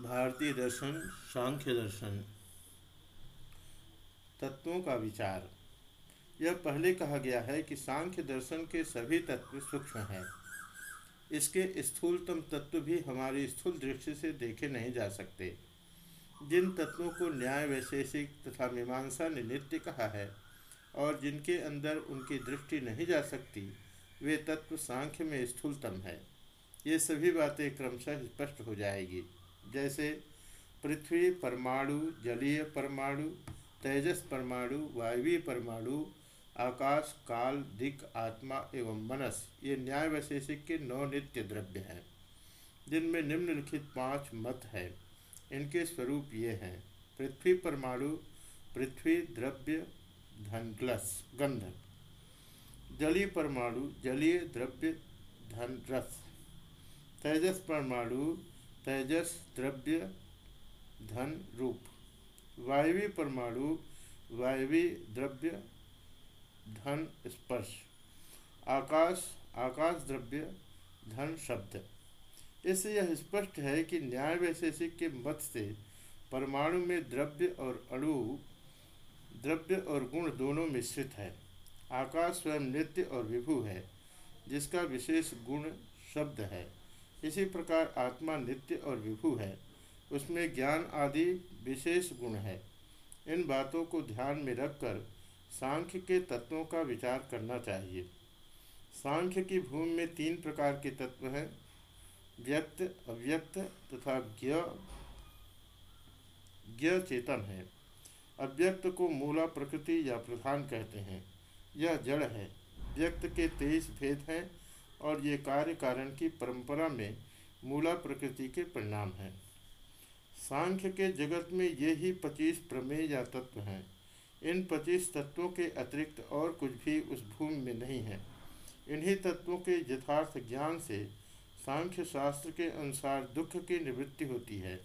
भारतीय दर्शन, सांख्य दर्शन, तत्वों का विचार। यह पहले कहा गया है कि सांख्य दर्शन के सभी तत्व सूक्ष्म हैं। इसके स्थूलतम तत्व भी हमारी स्थूल दृष्टि से देखे नहीं जा सकते। जिन तत्वों को न्याय, वैशेषिक तथा मीमांसा ने नित्य कहा है और जिनके अंदर उनकी दृष्टि नहीं जा सकती, वे तत्व सांख्य में स्थूलतम है। ये सभी बातें क्रमशः स्पष्ट हो जाएगी। जैसे पृथ्वी परमाणु, जलीय परमाणु, तेजस परमाणु, वायवीय परमाणु, आकाश, काल दिक आत्मा एवं मनस, ये न्याय वैशेषिक के नौ नित्य द्रव्य हैं। जिनमें निम्नलिखित पाँच मत है। इनके स्वरूप ये हैं। पृथ्वी परमाणु, पृथ्वी द्रव्य, धन ग्लस गंध। जलीय परमाणु, जलीय द्रव्य, धन, रस। तेजस परमाणु तेजस, द्रव्य, धन, रूप। वायवी परमाणु, वायवी द्रव्य, धन, स्पर्श। आकाश आकाश द्रव्य, धन, शब्द। इससे यह स्पष्ट है कि न्याय वैशेषिक के मत से परमाणु में द्रव्य और अणु, द्रव्य और गुण दोनों मिश्रित है। आकाश स्वयं नित्य और विभु है, जिसका विशेष गुण शब्द है। इसी प्रकार आत्मा नित्य और विभु है। उसमें ज्ञान आदि विशेष गुण है। इन बातों को ध्यान में रखकर सांख्य के तत्वों का विचार करना चाहिए। सांख्य की भूमि में तीन प्रकार के तत्व हैं। व्यक्त, अव्यक्त तथा ज्ञ ज्ञ चेतन है। अव्यक्त को मूला प्रकृति या प्रधान कहते हैं। यह जड़ है। व्यक्त के तेईस भेद हैं। और ये कार्य कारण की परंपरा में मूला प्रकृति के परिणाम हैं। सांख्य के जगत में ये ही पच्चीस प्रमेय या तत्व हैं। इन पच्चीस तत्वों के अतिरिक्त और कुछ भी उस भूमि में नहीं है। इन्हीं तत्वों के यथार्थ ज्ञान से सांख्य शास्त्र के अनुसार दुख की निवृत्ति होती है।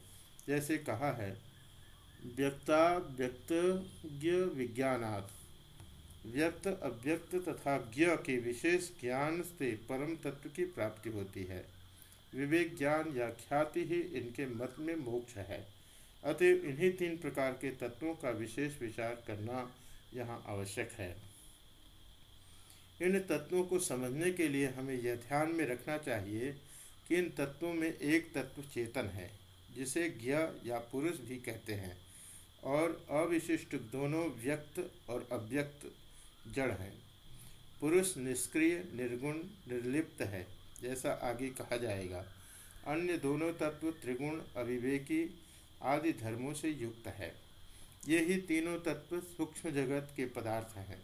जैसे कहा है, व्यक्ता व्यक्त विज्ञानात्। व्यक्त, अव्यक्त तथा ज्ञ के विशेष ज्ञान से परम तत्व की प्राप्ति होती है। विवेक ज्ञान या ख्याति ही इनके मत में मोक्ष है। अतएव इन्हीं तीन प्रकार के तत्वों का विशेष विचार करना यहाँ आवश्यक है। इन तत्वों को समझने के लिए हमें यह ध्यान में रखना चाहिए कि इन तत्वों में एक तत्व चेतन है, जिसे ज्ञ या पुरुष भी कहते हैं, और अविशिष्ट दोनों व्यक्त और अव्यक्त जड़ है। पुरुष निष्क्रिय, निर्गुण, निर्लिप्त है, जैसा आगे कहा जाएगा। अन्य दोनों तत्व त्रिगुण, अविवेकी आदि धर्मों से युक्त है। ये ही तीनों तत्व सूक्ष्म जगत के पदार्थ हैं।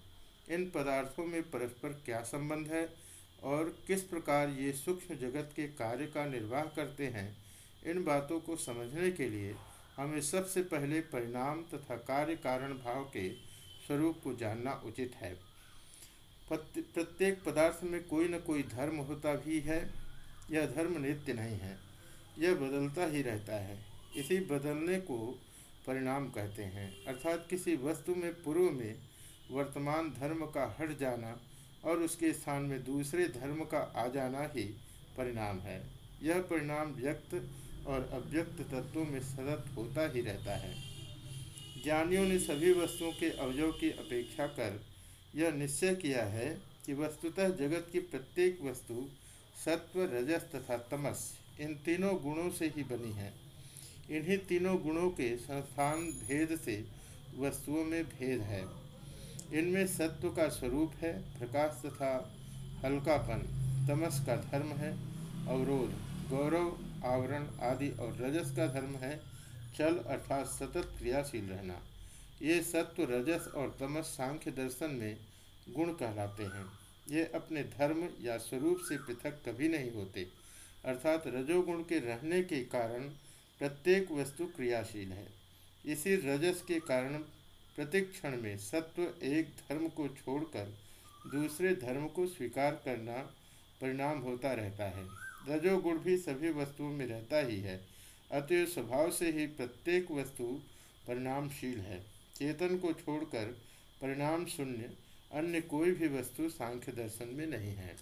इन पदार्थों में परस्पर क्या संबंध है और किस प्रकार ये सूक्ष्म जगत के कार्य का निर्वाह करते हैं, इन बातों को समझने के लिए हमें सबसे पहले परिणाम तथा कार्य कारण भाव के स्वरूप को जानना उचित है। प्रत्येक पदार्थ में कोई न कोई धर्म होता भी है, यह धर्म नित्य नहीं है, यह बदलता ही रहता है। इसी बदलने को परिणाम कहते हैं, अर्थात किसी वस्तु में पूर्व में वर्तमान धर्म का हट जाना और उसके स्थान में दूसरे धर्म का आ जाना ही परिणाम है। यह परिणाम व्यक्त और अव्यक्त तत्वों में सतत होता ही रहता है। ज्ञानियों ने सभी वस्तुओं के अवयव की अपेक्षा कर यह निश्चय किया है कि वस्तुतः जगत की प्रत्येक वस्तु सत्व, रजस तथा तमस इन तीनों गुणों से ही बनी है। इन्हीं तीनों गुणों के संस्थान भेद से वस्तुओं में भेद है। इनमें सत्व का स्वरूप है, प्रकाश तथा हल्कापन, तमस का धर्म है, अवरोध, गौरव, आवरण आदि और रजस का धर्म है चल अर्थात सतत क्रियाशील रहना। ये सत्व रजस और तमस सांख्य दर्शन में गुण कहलाते हैं। ये अपने धर्म या स्वरूप से पृथक कभी नहीं होते। अर्थात रजोगुण के रहने के कारण प्रत्येक वस्तु क्रियाशील है। इसी रजस के कारण प्रत्येक क्षण में सत्व एक धर्म को छोड़कर दूसरे धर्म को स्वीकार करना परिणाम होता रहता है। रजोगुण भी सभी वस्तुओं में रहता ही है। अतः स्वभाव से ही प्रत्येक वस्तु परिणामशील है। चेतन को छोड़कर परिणाम शून्य अन्य कोई भी वस्तु सांख्य दर्शन में नहीं है।